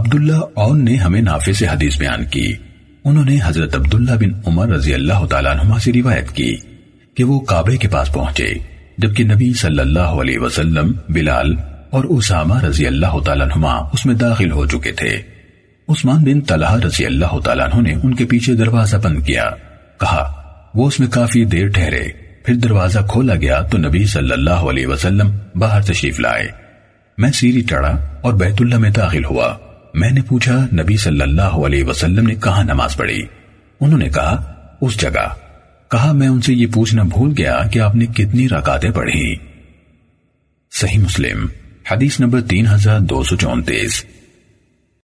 عبداللہ اون نے ہمیں نافع سے حدیث بیان کی۔ انہوں نے حضرت عبداللہ بن عمر رضی اللہ تعالیٰ عنہ سے روایت کی کہ وہ کعبے کے پاس پہنچے، جبکہ نبی صلی اللہ علیہ وسلم، بلال اور اسامہ رضی اللہ تعالیٰ عنہ اس میں داخل ہو چکے تھے۔ عثمان بن طلحہ رضی اللہ تعالیٰ عنہ نے ان کے پیچھے دروازہ بند کیا، کہا، وہ اس میں کافی دیر ٹھہرے، پھر دروازہ کھولا گیا تو نبی صلی اللہ علیہ وسلم باہر تشریف لائے۔ میں سیری چڑھا اور بیت اللہ میں داخل ہوا۔ میں نے پوچھا، نبی صلی اللہ علیہ وسلم نے کہاں نماز پڑھی؟ انہوں نے کہا، اس جگہ۔ کہا، میں ان سے یہ پوچھنا بھول گیا کہ آپ نے کتنی رکعتیں پڑھی۔ صحیح مسلم، حدیث نمبر تین ہزار دو سو چونتیس۔